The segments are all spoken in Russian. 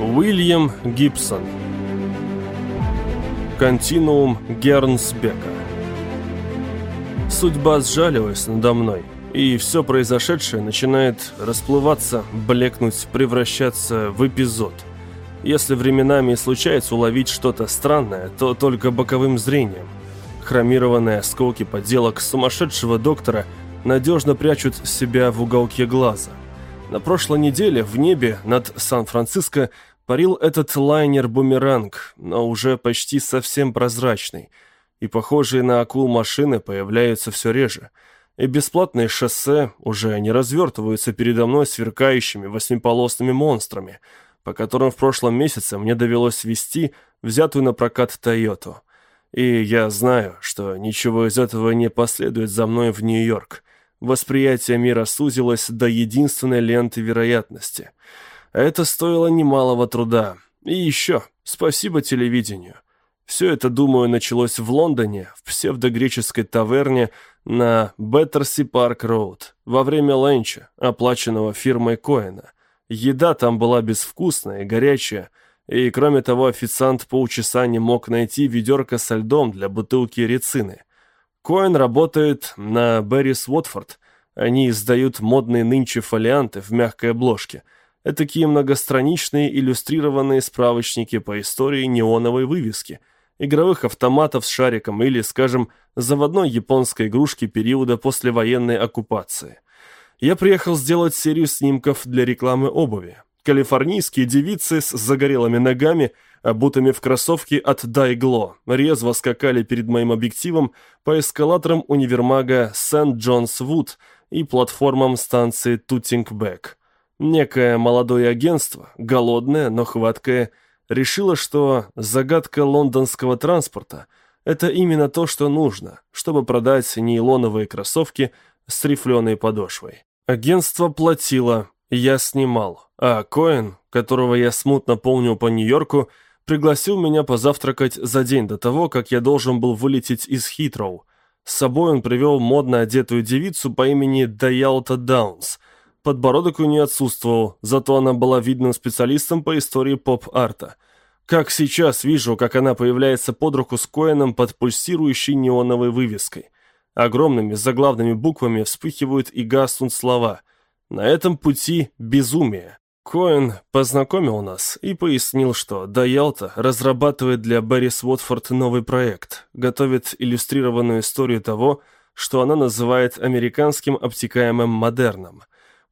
Уильям Гибсон Континуум Гернсбека Судьба сжалилась надо мной, и все произошедшее начинает расплываться, блекнуть, превращаться в эпизод. Если временами случается уловить что-то странное, то только боковым зрением. Хромированные осколки поделок сумасшедшего доктора надежно прячут себя в уголке глаза – на прошлой неделе в небе над Сан-Франциско парил этот лайнер-бумеранг, но уже почти совсем прозрачный, и похожие на акул машины появляются все реже, и бесплатные шоссе уже не развертываются передо мной сверкающими восьмиполосными монстрами, по которым в прошлом месяце мне довелось вести взятую на прокат Тойоту. И я знаю, что ничего из этого не последует за мной в Нью-Йорк. Восприятие мира сузилось до единственной ленты вероятности. Это стоило немалого труда. И еще, спасибо телевидению. Все это, думаю, началось в Лондоне, в псевдогреческой таверне на Беттерси Парк Роуд, во время ленча, оплаченного фирмой Коэна. Еда там была безвкусная и горячая, и, кроме того, официант полчаса не мог найти ведерко со льдом для бутылки рецины – Коэн работает на Беррис Уотфорд. Они издают модные нынче фолианты в мягкой обложке. Это такие многостраничные иллюстрированные справочники по истории неоновой вывески, игровых автоматов с шариком или, скажем, заводной японской игрушки периода послевоенной оккупации. Я приехал сделать серию снимков для рекламы обуви. Калифорнийские девицы с загорелыми ногами – обутыми в кроссовки от Дайгло, резво скакали перед моим объективом по эскалаторам универмага Сент-Джонс-Вуд и платформам станции Тутингбек. Некое молодое агентство, голодное, но хваткое, решило, что загадка лондонского транспорта – это именно то, что нужно, чтобы продать нейлоновые кроссовки с рифленой подошвой. Агентство платило, я снимал, а Коэн, которого я смутно помню по Нью-Йорку, пригласил меня позавтракать за день до того, как я должен был вылететь из Хитроу. С собой он привел модно одетую девицу по имени Даялта Даунс. Подбородок у нее отсутствовал, зато она была видным специалистом по истории поп-арта. Как сейчас вижу, как она появляется под руку с Коэном под пульсирующей неоновой вывеской. Огромными заглавными буквами вспыхивают и гаснут слова. На этом пути безумие. Коэн познакомил нас и пояснил, что Даялта разрабатывает для Беррис Уотфорд новый проект, готовит иллюстрированную историю того, что она называет американским обтекаемым модерном.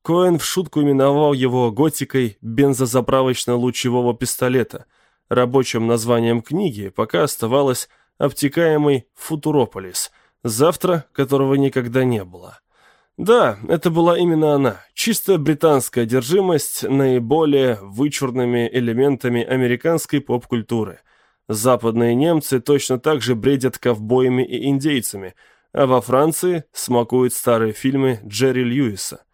Коэн в шутку именовал его готикой бензозаправочно-лучевого пистолета. Рабочим названием книги пока оставалось «Обтекаемый Футурополис», завтра которого никогда не было. Да, это была именно она. Чистая британская одержимость наиболее вычурными элементами американской поп-культуры. Западные немцы точно так же бредят ковбоями и индейцами, а во Франции смакуют старые фильмы Джерри Льюиса.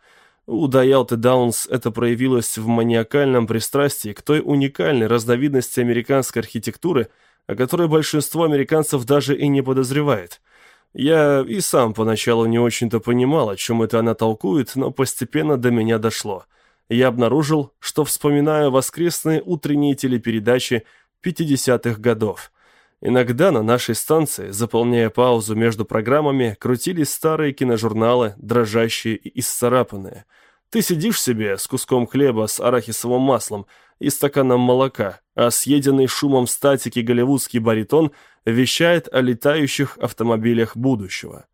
У Дайалты Даунс это проявилось в маниакальном пристрастии к той уникальной разновидности американской архитектуры, о которой большинство американцев даже и не подозревает – я и сам поначалу не очень-то понимал, о чем это она толкует, но постепенно до меня дошло. Я обнаружил, что вспоминаю воскресные утренние телепередачи 50-х годов. Иногда на нашей станции, заполняя паузу между программами, крутились старые киножурналы, дрожащие и исцарапанные. Ты сидишь себе с куском хлеба с арахисовым маслом и стаканом молока, а съеденный шумом статики голливудский баритон вещает о летающих автомобилях будущего.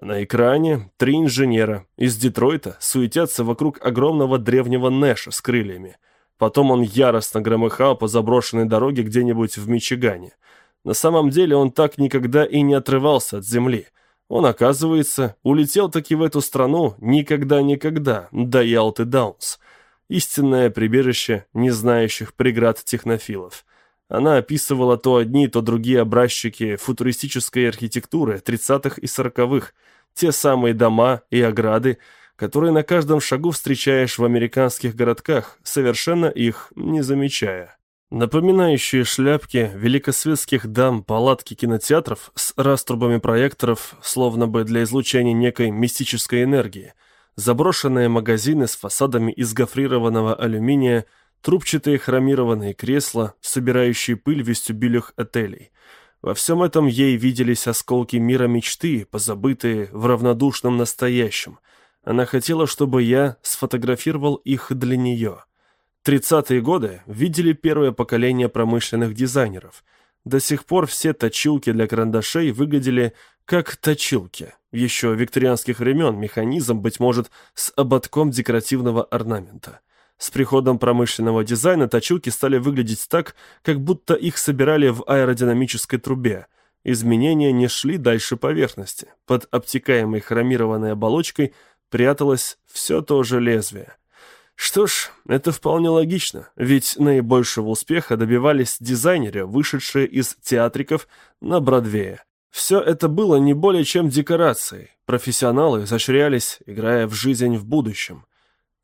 На экране три инженера из Детройта суетятся вокруг огромного древнего Нэша с крыльями. Потом он яростно громыхал по заброшенной дороге где-нибудь в Мичигане. На самом деле он так никогда и не отрывался от земли. Он, оказывается, улетел таки в эту страну никогда-никогда, до Ялты Даунс. Истинное прибежище не знающих преград технофилов. Она описывала то одни, то другие образчики футуристической архитектуры 30-х и 40-х, те самые дома и ограды, которые на каждом шагу встречаешь в американских городках, совершенно их не замечая. Напоминающие шляпки великосветских дам палатки кинотеатров с раструбами проекторов, словно бы для излучения некой мистической энергии, заброшенные магазины с фасадами из гофрированного алюминия, трубчатые хромированные кресла, собирающие пыль в вестибюлях отелей. Во всем этом ей виделись осколки мира мечты, позабытые в равнодушном настоящем. Она хотела, чтобы я сфотографировал их для нее. Тридцатые годы видели первое поколение промышленных дизайнеров. До сих пор все точилки для карандашей выглядели как точилки. Еще викторианских времен механизм, быть может, с ободком декоративного орнамента. С приходом промышленного дизайна точилки стали выглядеть так, как будто их собирали в аэродинамической трубе. Изменения не шли дальше поверхности. Под обтекаемой хромированной оболочкой пряталось все то же лезвие. Что ж, это вполне логично, ведь наибольшего успеха добивались дизайнеры, вышедшие из театриков на Бродвее. Все это было не более чем декорацией. Профессионалы изощрялись, играя в жизнь в будущем.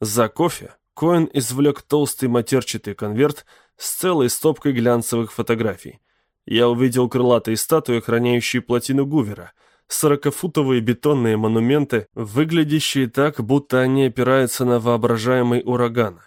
За кофе Коэн извлек толстый матерчатый конверт с целой стопкой глянцевых фотографий. Я увидел крылатые статуи, охраняющие плотину Гувера, сорокафутовые бетонные монументы, выглядящие так, будто они опираются на воображаемый ураган.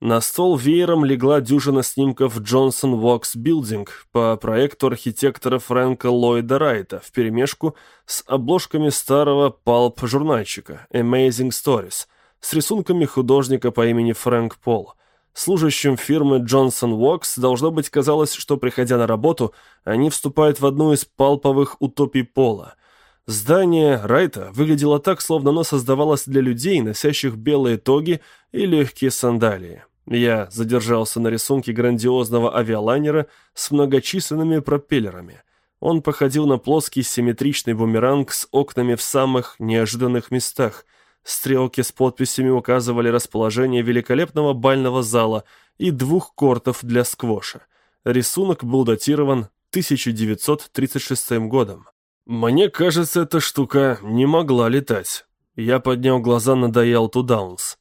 На стол веером легла дюжина снимков Джонсон Вокс Билдинг по проекту архитектора Фрэнка Ллойда Райта вперемешку с обложками старого палп-журнальчика Amazing Stories с рисунками художника по имени Фрэнк Пол. Служащим фирмы Джонсон Вокс должно быть казалось, что, приходя на работу, они вступают в одну из палповых утопий Пола – Здание Райта выглядело так, словно оно создавалось для людей, носящих белые тоги и легкие сандалии. Я задержался на рисунке грандиозного авиалайнера с многочисленными пропеллерами. Он походил на плоский симметричный бумеранг с окнами в самых неожиданных местах. Стрелки с подписями указывали расположение великолепного бального зала и двух кортов для сквоша. Рисунок был датирован 1936 годом. Мне кажется, эта штука не могла летать. Я поднял глаза на Даялту Даунс.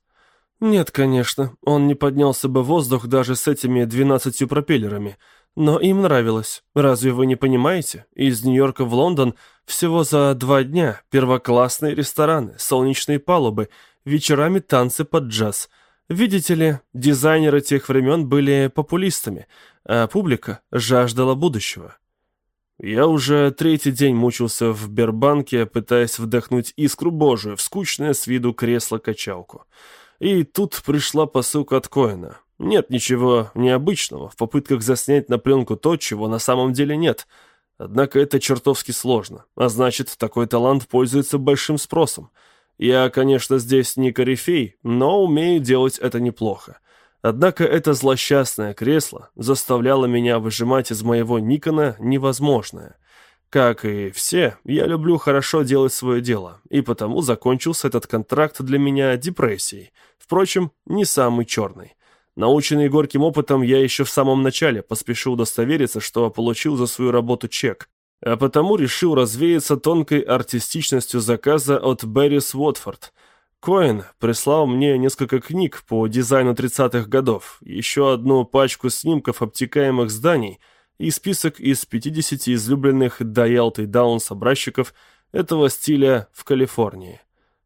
Нет, конечно, он не поднялся бы в воздух даже с этими двенадцатью пропеллерами. Но им нравилось. Разве вы не понимаете? Из Нью-Йорка в Лондон всего за два дня первоклассные рестораны, солнечные палубы, вечерами танцы под джаз. Видите ли, дизайнеры тех времен были популистами, а публика жаждала будущего. Я уже третий день мучился в Бербанке, пытаясь вдохнуть искру Божию в скучное с виду кресло-качалку. И тут пришла посылка от Коэна. Нет ничего необычного в попытках заснять на пленку то, чего на самом деле нет. Однако это чертовски сложно, а значит, такой талант пользуется большим спросом. Я, конечно, здесь не корифей, но умею делать это неплохо. Однако это злосчастное кресло заставляло меня выжимать из моего Никона невозможное. Как и все, я люблю хорошо делать свое дело, и потому закончился этот контракт для меня депрессией. Впрочем, не самый черный. Наученный горьким опытом, я еще в самом начале поспешил удостовериться, что получил за свою работу чек, а потому решил развеяться тонкой артистичностью заказа от Беррис Уотфорд – Коэн прислал мне несколько книг по дизайну 30-х годов, еще одну пачку снимков обтекаемых зданий и список из 50 излюбленных Даялт и Даунс образчиков этого стиля в Калифорнии.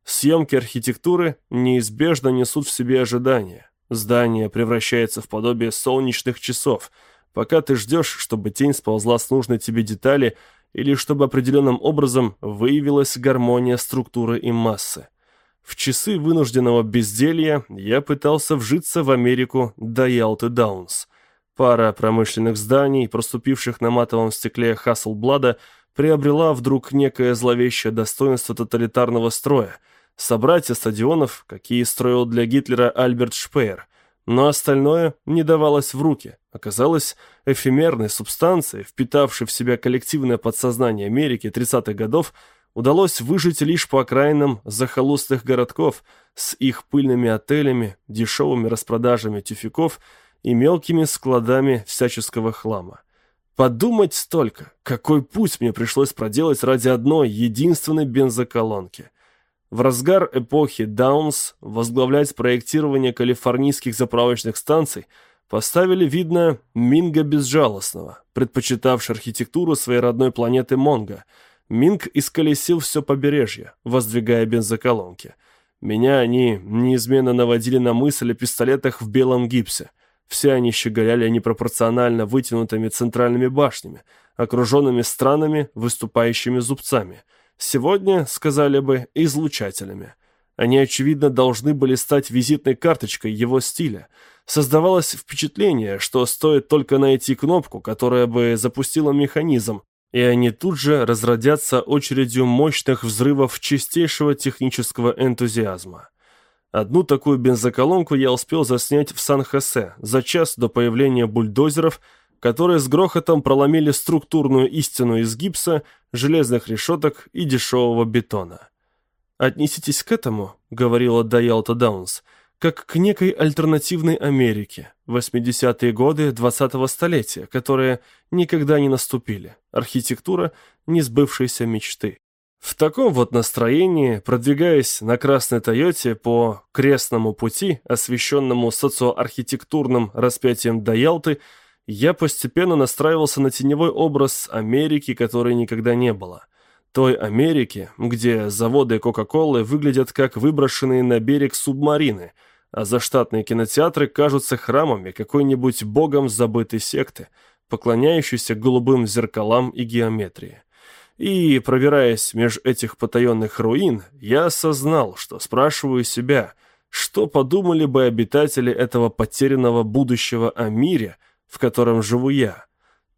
Съемки архитектуры неизбежно несут в себе ожидания. Здание превращается в подобие солнечных часов, пока ты ждешь, чтобы тень сползла с нужной тебе детали или чтобы определенным образом выявилась гармония структуры и массы. В часы вынужденного безделья я пытался вжиться в Америку до Ялты Даунс. Пара промышленных зданий, проступивших на матовом стекле Хаслблада, приобрела вдруг некое зловещее достоинство тоталитарного строя. Собратья стадионов, какие строил для Гитлера Альберт Шпеер. Но остальное не давалось в руки. Оказалось, эфемерной субстанцией, впитавшей в себя коллективное подсознание Америки 30-х годов, удалось выжить лишь по окраинам захолустных городков с их пыльными отелями, дешевыми распродажами тюфяков и мелкими складами всяческого хлама. Подумать столько, какой путь мне пришлось проделать ради одной единственной бензоколонки. В разгар эпохи Даунс возглавлять проектирование калифорнийских заправочных станций поставили, видно, Минга Безжалостного, предпочитавший архитектуру своей родной планеты Монго – Минг исколесил все побережье, воздвигая бензоколонки. Меня они неизменно наводили на мысль о пистолетах в белом гипсе. Все они щеголяли непропорционально вытянутыми центральными башнями, окруженными странами, выступающими зубцами. Сегодня, сказали бы, излучателями. Они, очевидно, должны были стать визитной карточкой его стиля. Создавалось впечатление, что стоит только найти кнопку, которая бы запустила механизм, и они тут же разродятся очередью мощных взрывов чистейшего технического энтузиазма. Одну такую бензоколонку я успел заснять в Сан-Хосе за час до появления бульдозеров, которые с грохотом проломили структурную истину из гипса, железных решеток и дешевого бетона. «Отнеситесь к этому», — говорила Дайалта Даунс, — как к некой альтернативной Америке, 80-е годы 20-го столетия, которые никогда не наступили, архитектура несбывшейся мечты. В таком вот настроении, продвигаясь на красной Тойоте по крестному пути, освещенному социоархитектурным распятием до Ялты, я постепенно настраивался на теневой образ Америки, которой никогда не было той Америки, где заводы Кока-Колы выглядят как выброшенные на берег субмарины, а заштатные кинотеатры кажутся храмами какой-нибудь богом забытой секты, поклоняющейся голубым зеркалам и геометрии. И, пробираясь меж этих потаенных руин, я осознал, что спрашиваю себя, что подумали бы обитатели этого потерянного будущего о мире, в котором живу я –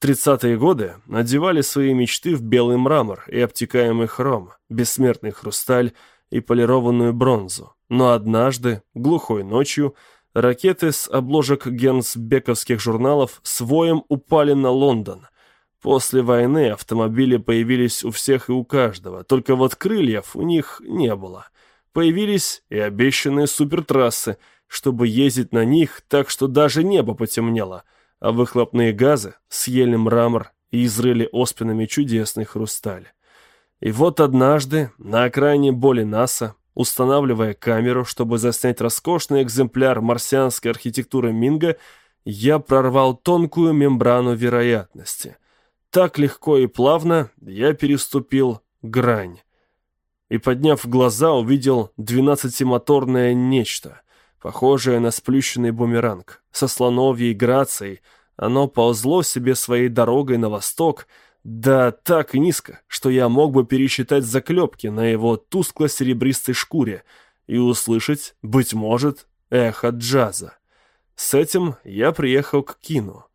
Тридцатые годы надевали свои мечты в белый мрамор и обтекаемый хром, бессмертный хрусталь и полированную бронзу. Но однажды, глухой ночью, ракеты с обложек генсбековских журналов с воем упали на Лондон. После войны автомобили появились у всех и у каждого, только вот крыльев у них не было. Появились и обещанные супертрассы, чтобы ездить на них так, что даже небо потемнело – а выхлопные газы съели мрамор и изрыли оспинами чудесный хрусталь. И вот однажды на окраине боли НАСА, устанавливая камеру, чтобы заснять роскошный экземпляр марсианской архитектуры Минга, я прорвал тонкую мембрану вероятности. Так легко и плавно я переступил грань. И, подняв глаза, увидел двенадцатимоторное нечто — похожее на сплющенный бумеранг. Со слоновьей грацией оно ползло себе своей дорогой на восток, да так низко, что я мог бы пересчитать заклепки на его тускло-серебристой шкуре и услышать, быть может, эхо джаза. С этим я приехал к Кину.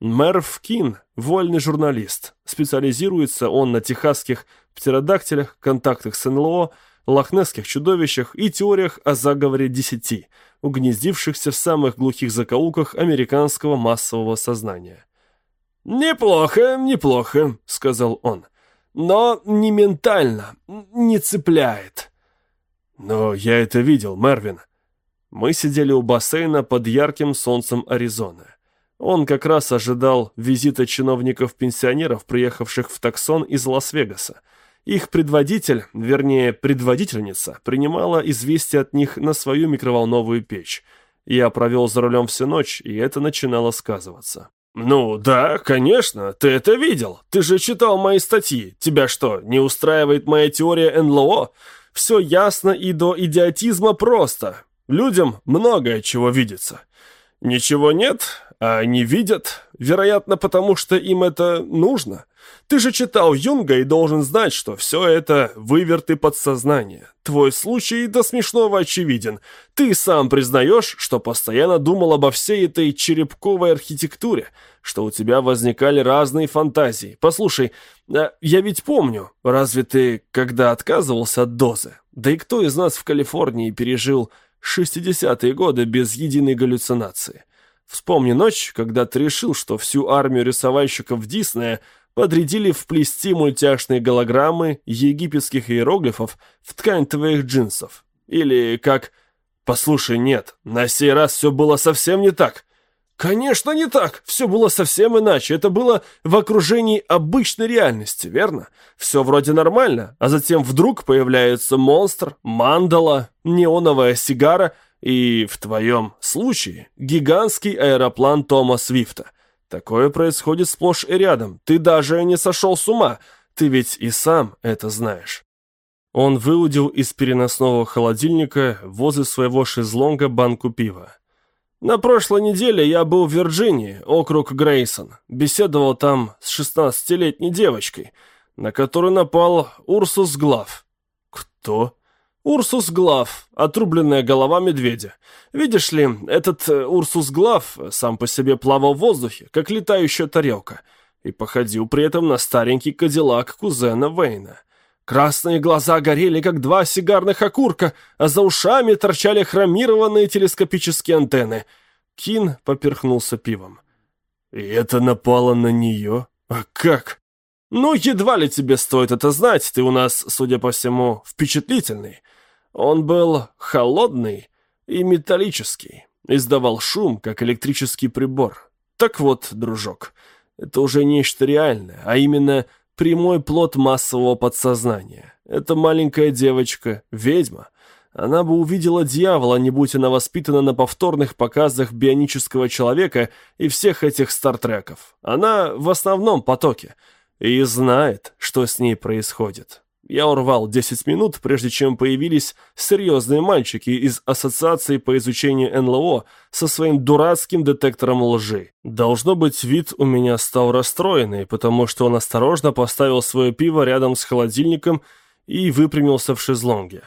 Мерв Кин – вольный журналист. Специализируется он на техасских птеродактилях, контактах с НЛО, лохнесских чудовищах и теориях о заговоре десяти – угнездившихся в самых глухих закоулках американского массового сознания. «Неплохо, неплохо», — сказал он. «Но не ментально, не цепляет». «Но я это видел, Мервин». Мы сидели у бассейна под ярким солнцем Аризоны. Он как раз ожидал визита чиновников-пенсионеров, приехавших в таксон из Лас-Вегаса. Их предводитель, вернее, предводительница, принимала известия от них на свою микроволновую печь. Я провел за рулем всю ночь, и это начинало сказываться. «Ну да, конечно, ты это видел. Ты же читал мои статьи. Тебя что, не устраивает моя теория НЛО? Все ясно и до идиотизма просто. Людям многое чего видится. Ничего нет, а они видят, вероятно, потому что им это нужно. Ты же читал Юнга и должен знать, что все это выверты подсознания. Твой случай до смешного очевиден. Ты сам признаешь, что постоянно думал обо всей этой черепковой архитектуре, что у тебя возникали разные фантазии. Послушай, а я ведь помню, разве ты когда отказывался от дозы? Да и кто из нас в Калифорнии пережил 60-е годы без единой галлюцинации? Вспомни ночь, когда ты решил, что всю армию рисовальщиков Диснея подрядили вплести мультяшные голограммы египетских иероглифов в ткань твоих джинсов. Или как... Послушай, нет, на сей раз все было совсем не так. Конечно, не так. Все было совсем иначе. Это было в окружении обычной реальности, верно? Все вроде нормально, а затем вдруг появляется монстр, мандала, неоновая сигара и, в твоем случае, гигантский аэроплан Тома Свифта. Такое происходит сплошь и рядом. Ты даже не сошел с ума. Ты ведь и сам это знаешь. Он выудил из переносного холодильника возле своего шезлонга банку пива. На прошлой неделе я был в Вирджинии, округ Грейсон. Беседовал там с 16-летней девочкой, на которую напал Урсус Глав. Кто? Урсус Глав, отрубленная голова медведя. Видишь ли, этот э, Урсус Глав сам по себе плавал в воздухе, как летающая тарелка, и походил при этом на старенький кадиллак кузена Вейна. Красные глаза горели, как два сигарных окурка, а за ушами торчали хромированные телескопические антенны. Кин поперхнулся пивом. «И это напало на нее? А как?» «Ну, едва ли тебе стоит это знать, ты у нас, судя по всему, впечатлительный. Он был холодный и металлический, издавал шум, как электрический прибор. Так вот, дружок, это уже нечто реальное, а именно прямой плод массового подсознания. Эта маленькая девочка — ведьма. Она бы увидела дьявола, не будь она воспитана на повторных показах бионического человека и всех этих стартреков. Она в основном потоке и знает, что с ней происходит. Я урвал 10 минут, прежде чем появились серьезные мальчики из Ассоциации по изучению НЛО со своим дурацким детектором лжи. Должно быть, вид у меня стал расстроенный, потому что он осторожно поставил свое пиво рядом с холодильником и выпрямился в шезлонге.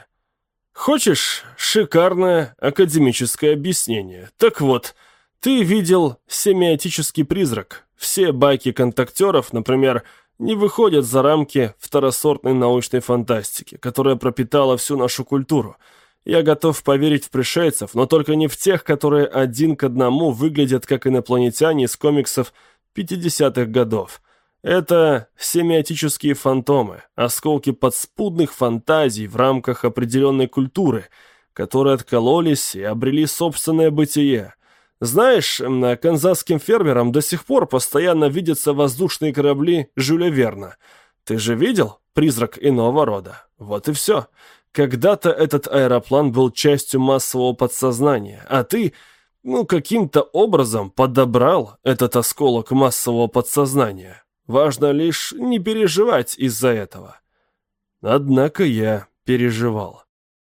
Хочешь шикарное академическое объяснение? Так вот, ты видел семиотический призрак. Все байки контактеров, например, не выходят за рамки второсортной научной фантастики, которая пропитала всю нашу культуру. Я готов поверить в пришельцев, но только не в тех, которые один к одному выглядят как инопланетяне из комиксов 50-х годов. Это семиотические фантомы, осколки подспудных фантазий в рамках определенной культуры, которые откололись и обрели собственное бытие. Знаешь, канзасским фермерам до сих пор постоянно видятся воздушные корабли Жюля Верна. Ты же видел призрак иного рода? Вот и все. Когда-то этот аэроплан был частью массового подсознания, а ты, ну, каким-то образом подобрал этот осколок массового подсознания. Важно лишь не переживать из-за этого. Однако я переживал.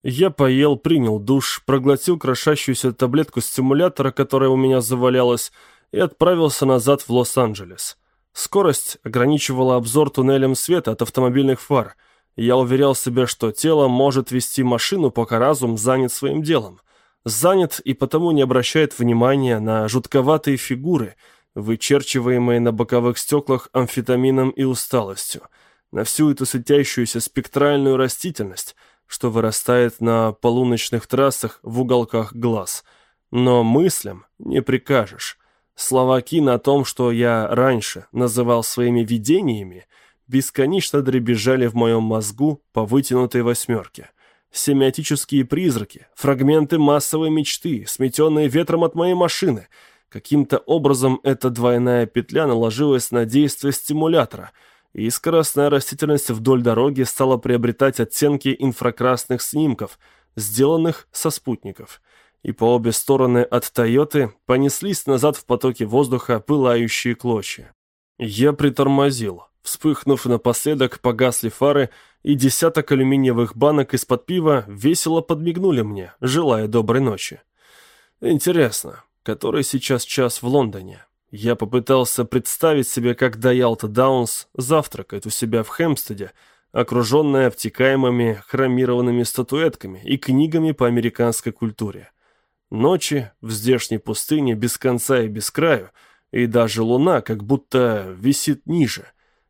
Я поел, принял душ, проглотил крошащуюся таблетку стимулятора, которая у меня завалялась, и отправился назад в Лос-Анджелес. Скорость ограничивала обзор туннелем света от автомобильных фар. Я уверял себя, что тело может вести машину, пока разум занят своим делом. Занят и потому не обращает внимания на жутковатые фигуры, вычерчиваемые на боковых стеклах амфетамином и усталостью, на всю эту светящуюся спектральную растительность, что вырастает на полуночных трассах в уголках глаз. Но мыслям не прикажешь. Слова Кина о том, что я раньше называл своими видениями, бесконечно дребезжали в моем мозгу по вытянутой восьмерке. Семиотические призраки, фрагменты массовой мечты, сметенные ветром от моей машины. Каким-то образом эта двойная петля наложилась на действие стимулятора — и скоростная растительность вдоль дороги стала приобретать оттенки инфракрасных снимков, сделанных со спутников. И по обе стороны от «Тойоты» понеслись назад в потоке воздуха пылающие клочья. Я притормозил. Вспыхнув напоследок, погасли фары, и десяток алюминиевых банок из-под пива весело подмигнули мне, желая доброй ночи. Интересно, который сейчас час в Лондоне? Я попытался представить себе, как Даялта Даунс завтракает у себя в Хэмстеде, окруженная обтекаемыми хромированными статуэтками и книгами по американской культуре. Ночи в здешней пустыне без конца и без краю, и даже луна как будто висит ниже.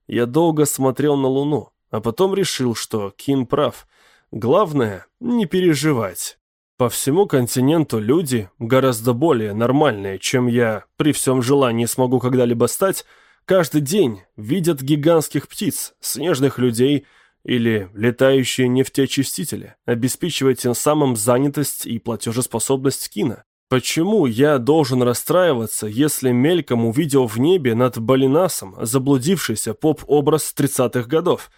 Я долго смотрел на луну, а потом решил, что Кин прав. Главное — не переживать. По всему континенту люди, гораздо более нормальные, чем я при всем желании смогу когда-либо стать, каждый день видят гигантских птиц, снежных людей или летающие нефтеочистители, обеспечивая тем самым занятость и платежеспособность кино. Почему я должен расстраиваться, если мельком увидел в небе над Балинасом заблудившийся поп-образ 30-х годов?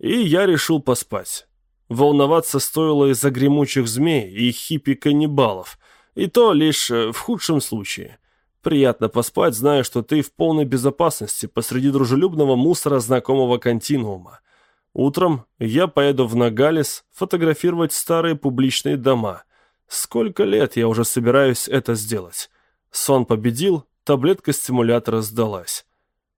И я решил поспать. Волноваться стоило из-за гремучих змей и хиппи-каннибалов, и то лишь э, в худшем случае. Приятно поспать, зная, что ты в полной безопасности посреди дружелюбного мусора знакомого континуума. Утром я поеду в Нагалис фотографировать старые публичные дома. Сколько лет я уже собираюсь это сделать? Сон победил, таблетка стимулятора сдалась.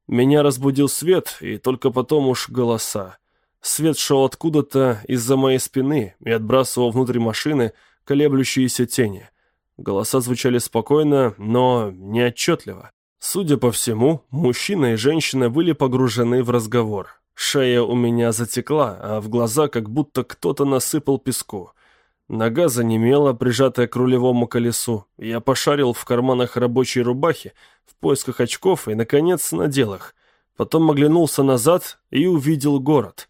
Меня разбудил свет, и только потом уж голоса. Свет шел откуда-то из-за моей спины и отбрасывал внутрь машины колеблющиеся тени. Голоса звучали спокойно, но неотчетливо. Судя по всему, мужчина и женщина были погружены в разговор. Шея у меня затекла, а в глаза как будто кто-то насыпал песку. Нога занемела, прижатая к рулевому колесу. Я пошарил в карманах рабочей рубахи в поисках очков и, наконец, надел их. Потом оглянулся назад и увидел город.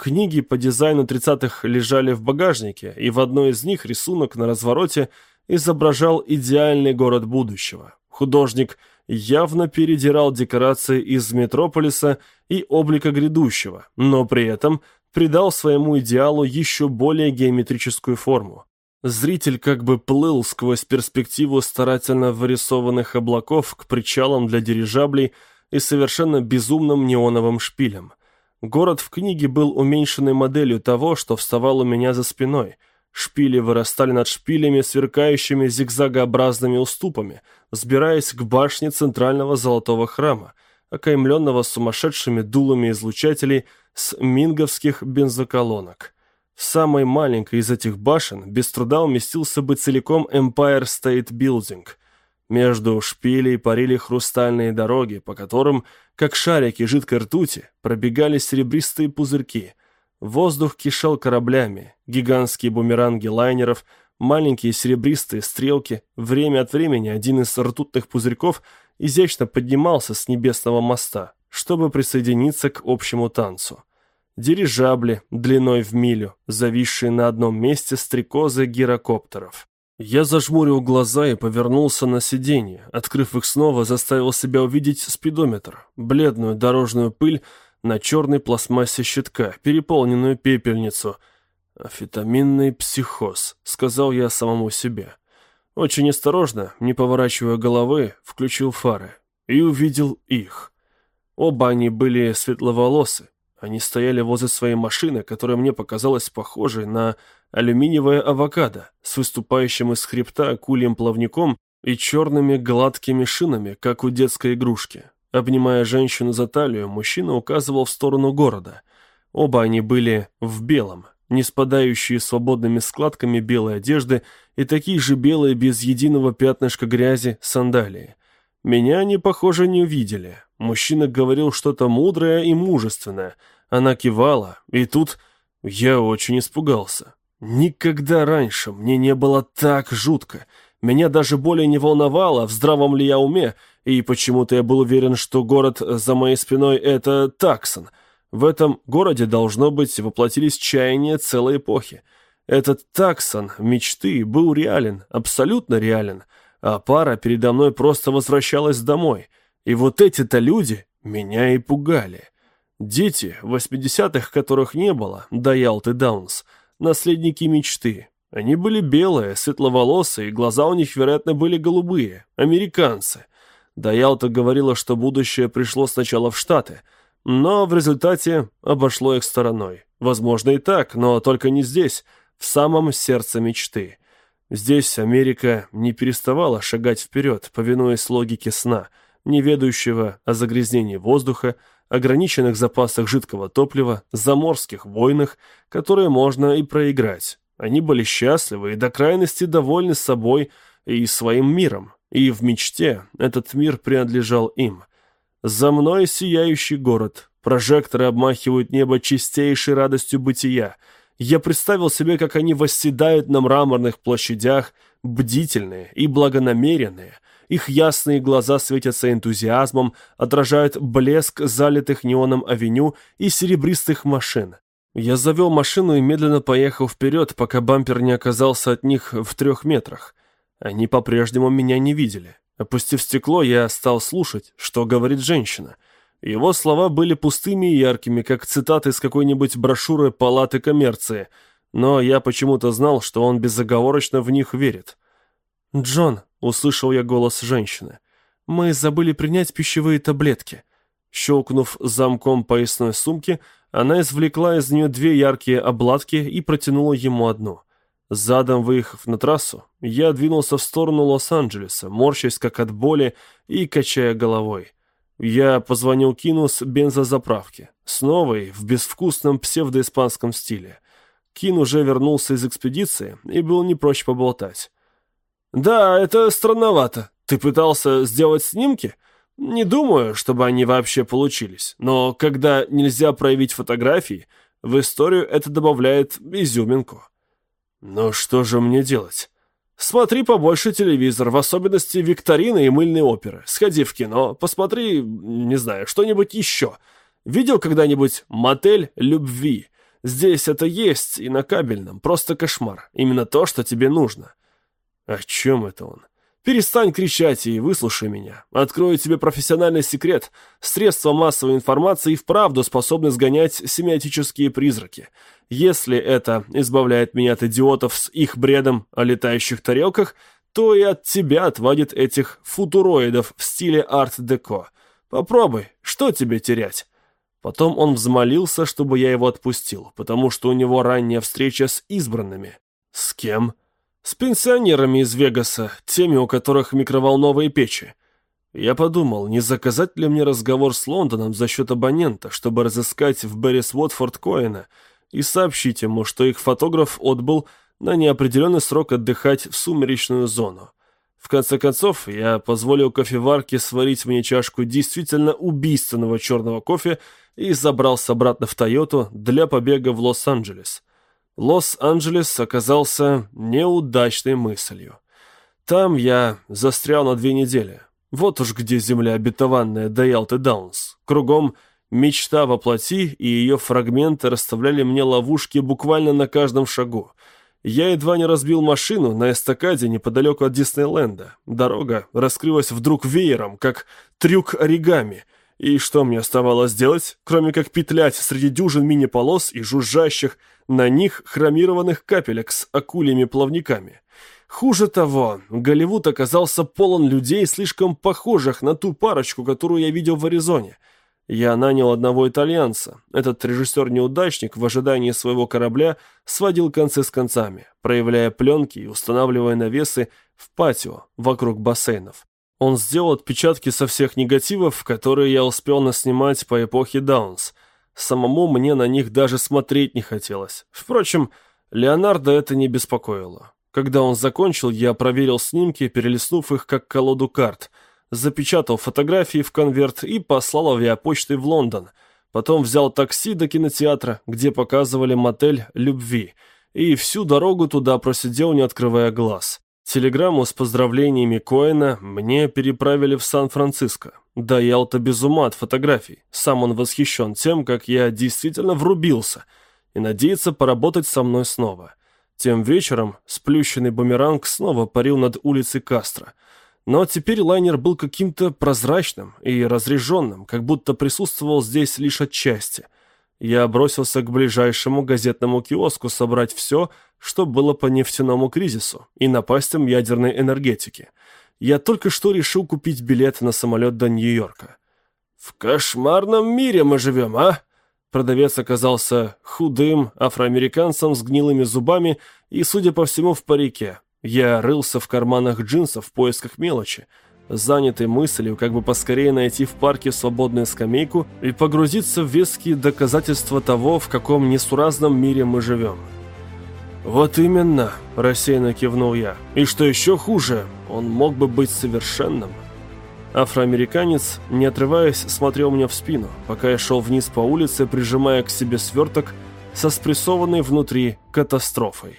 Книги по дизайну 30-х лежали в багажнике, и в одной из них рисунок на развороте изображал идеальный город будущего. Художник явно передирал декорации из Метрополиса и облика грядущего, но при этом придал своему идеалу еще более геометрическую форму. Зритель как бы плыл сквозь перспективу старательно вырисованных облаков к причалам для дирижаблей и совершенно безумным неоновым шпилям. Город в книге был уменьшенной моделью того, что вставал у меня за спиной. Шпили вырастали над шпилями, сверкающими зигзагообразными уступами, взбираясь к башне центрального золотого храма, окаймленного сумасшедшими дулами излучателей с минговских бензоколонок. В самой маленькой из этих башен без труда уместился бы целиком Empire State Building – между шпилей парили хрустальные дороги, по которым, как шарики жидкой ртути, пробегали серебристые пузырьки. Воздух кишел кораблями, гигантские бумеранги лайнеров, маленькие серебристые стрелки. Время от времени один из ртутных пузырьков изящно поднимался с небесного моста, чтобы присоединиться к общему танцу. Дирижабли длиной в милю, зависшие на одном месте стрекозы гирокоптеров. Я зажмурил глаза и повернулся на сиденье. Открыв их снова, заставил себя увидеть спидометр, бледную дорожную пыль на черной пластмассе щитка, переполненную пепельницу. «Афетаминный психоз», — сказал я самому себе. Очень осторожно, не поворачивая головы, включил фары и увидел их. Оба они были светловолосы. Они стояли возле своей машины, которая мне показалась похожей на алюминиевое авокадо с выступающим из хребта акульем плавником и черными гладкими шинами, как у детской игрушки. Обнимая женщину за талию, мужчина указывал в сторону города. Оба они были в белом, не спадающие свободными складками белой одежды и такие же белые без единого пятнышка грязи сандалии. Меня они, похоже, не увидели. Мужчина говорил что-то мудрое и мужественное. Она кивала, и тут я очень испугался. Никогда раньше мне не было так жутко. Меня даже более не волновало, в здравом ли я уме, и почему-то я был уверен, что город за моей спиной — это Таксон. В этом городе, должно быть, воплотились чаяния целой эпохи. Этот Таксон мечты был реален, абсолютно реален, а пара передо мной просто возвращалась домой. И вот эти-то люди меня и пугали. Дети, в 80-х которых не было, до Ялты Даунс — наследники мечты. Они были белые, светловолосые, глаза у них, вероятно, были голубые, американцы. Даялта говорила, что будущее пришло сначала в Штаты, но в результате обошло их стороной. Возможно и так, но только не здесь, в самом сердце мечты. Здесь Америка не переставала шагать вперед, повинуясь логике сна, не ведающего о загрязнении воздуха, ограниченных запасах жидкого топлива, заморских войнах, которые можно и проиграть. Они были счастливы и до крайности довольны собой и своим миром, и в мечте этот мир принадлежал им. За мной сияющий город, прожекторы обмахивают небо чистейшей радостью бытия. Я представил себе, как они восседают на мраморных площадях, бдительные и благонамеренные – их ясные глаза светятся энтузиазмом, отражают блеск залитых неоном авеню и серебристых машин. Я завел машину и медленно поехал вперед, пока бампер не оказался от них в трех метрах. Они по-прежнему меня не видели. Опустив стекло, я стал слушать, что говорит женщина. Его слова были пустыми и яркими, как цитаты из какой-нибудь брошюры палаты коммерции, но я почему-то знал, что он безоговорочно в них верит. «Джон», Услышал я голос женщины. «Мы забыли принять пищевые таблетки». Щелкнув замком поясной сумки, она извлекла из нее две яркие обладки и протянула ему одну. Задом выехав на трассу, я двинулся в сторону Лос-Анджелеса, морщась как от боли и качая головой. Я позвонил Кину с бензозаправки, с новой, в безвкусном псевдоиспанском стиле. Кин уже вернулся из экспедиции и был не прочь поболтать. «Да, это странновато. Ты пытался сделать снимки?» «Не думаю, чтобы они вообще получились. Но когда нельзя проявить фотографии, в историю это добавляет изюминку». «Но что же мне делать?» «Смотри побольше телевизор, в особенности викторины и мыльные оперы. Сходи в кино, посмотри, не знаю, что-нибудь еще. Видел когда-нибудь «Мотель любви»?» Здесь это есть и на кабельном, просто кошмар. Именно то, что тебе нужно. О чем это он? Перестань кричать и выслушай меня. Открою тебе профессиональный секрет. Средства массовой информации и вправду способны сгонять семиотические призраки. Если это избавляет меня от идиотов с их бредом о летающих тарелках, то и от тебя отводит этих футуроидов в стиле арт-деко. Попробуй, что тебе терять? Потом он взмолился, чтобы я его отпустил, потому что у него ранняя встреча с избранными. С кем? С пенсионерами из Вегаса, теми, у которых микроволновые печи. Я подумал, не заказать ли мне разговор с Лондоном за счет абонента, чтобы разыскать в Беррис Уотфорд Коэна и сообщить ему, что их фотограф отбыл на неопределенный срок отдыхать в сумеречную зону. В конце концов, я позволил кофеварке сварить мне чашку действительно убийственного черного кофе и забрался обратно в Тойоту для побега в Лос-Анджелес. Лос-Анджелес оказался неудачной мыслью. Там я застрял на две недели. Вот уж где земля обетованная до Ялты Даунс. Кругом мечта воплоти, и ее фрагменты расставляли мне ловушки буквально на каждом шагу. Я едва не разбил машину на эстакаде неподалеку от Диснейленда. Дорога раскрылась вдруг веером, как трюк оригами — и что мне оставалось делать, кроме как петлять среди дюжин мини-полос и жужжащих на них хромированных капелек с акульями плавниками? Хуже того, Голливуд оказался полон людей, слишком похожих на ту парочку, которую я видел в Аризоне. Я нанял одного итальянца. Этот режиссер-неудачник в ожидании своего корабля сводил концы с концами, проявляя пленки и устанавливая навесы в патио вокруг бассейнов. Он сделал отпечатки со всех негативов, которые я успел наснимать по эпохе Даунс. Самому мне на них даже смотреть не хотелось. Впрочем, Леонардо это не беспокоило. Когда он закончил, я проверил снимки, перелистнув их как колоду карт, запечатал фотографии в конверт и послал авиапочтой в Лондон. Потом взял такси до кинотеатра, где показывали мотель «Любви», и всю дорогу туда просидел, не открывая глаз. Телеграмму с поздравлениями Коэна мне переправили в Сан-Франциско. Да Ялта без ума от фотографий. Сам он восхищен тем, как я действительно врубился, и надеется поработать со мной снова. Тем вечером сплющенный бумеранг снова парил над улицей Кастро. Но теперь лайнер был каким-то прозрачным и разреженным, как будто присутствовал здесь лишь отчасти – я бросился к ближайшему газетному киоску собрать все, что было по нефтяному кризису и напастям ядерной энергетики. Я только что решил купить билет на самолет до Нью-Йорка. «В кошмарном мире мы живем, а?» Продавец оказался худым афроамериканцем с гнилыми зубами и, судя по всему, в парике. Я рылся в карманах джинсов в поисках мелочи – занятый мыслью, как бы поскорее найти в парке свободную скамейку и погрузиться в веские доказательства того, в каком несуразном мире мы живем. «Вот именно», – рассеянно кивнул я. «И что еще хуже, он мог бы быть совершенным». Афроамериканец, не отрываясь, смотрел мне в спину, пока я шел вниз по улице, прижимая к себе сверток со спрессованной внутри катастрофой.